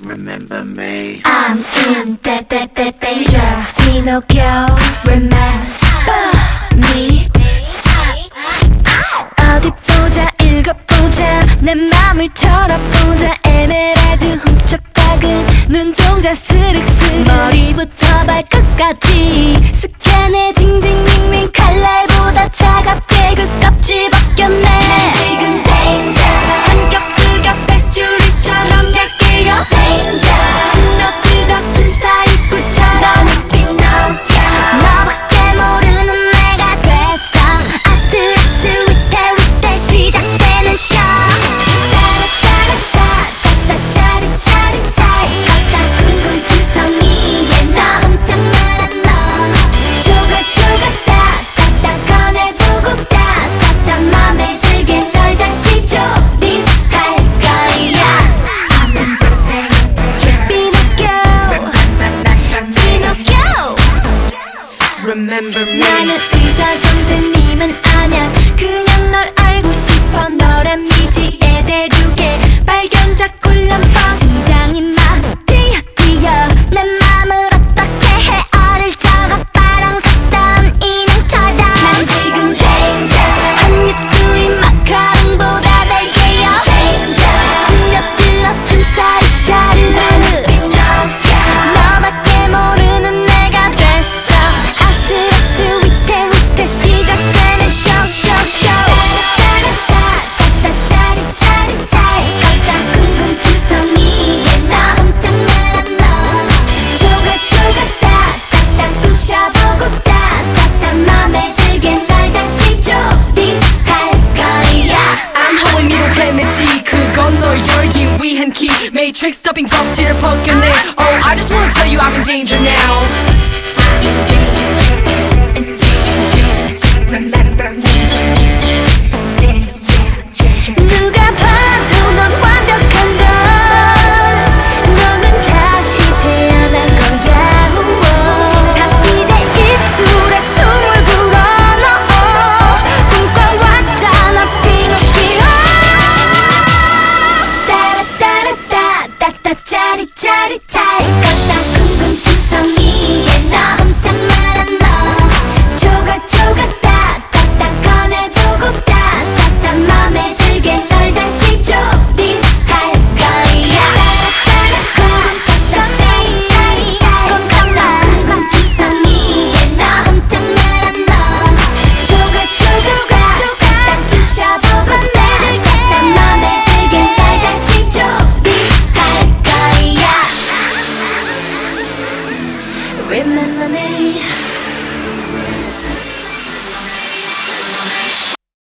Remember me. I'm in da da da danger. Pinocchio, remember me. 어디 보자 읽어보자 네 맘을 털어보자 에메랄드 훔쳐박은 눈동자 스륵스륵 머리부터 발끝까지 스캔해 징징윙윙 칼날 remember me. 나는 의사 선생님은 아냐 그냥 널 알고 싶어 and key. Matrix to 껍질을 벗겨내 Oh I just wanna tell you I'm in danger now. remember me.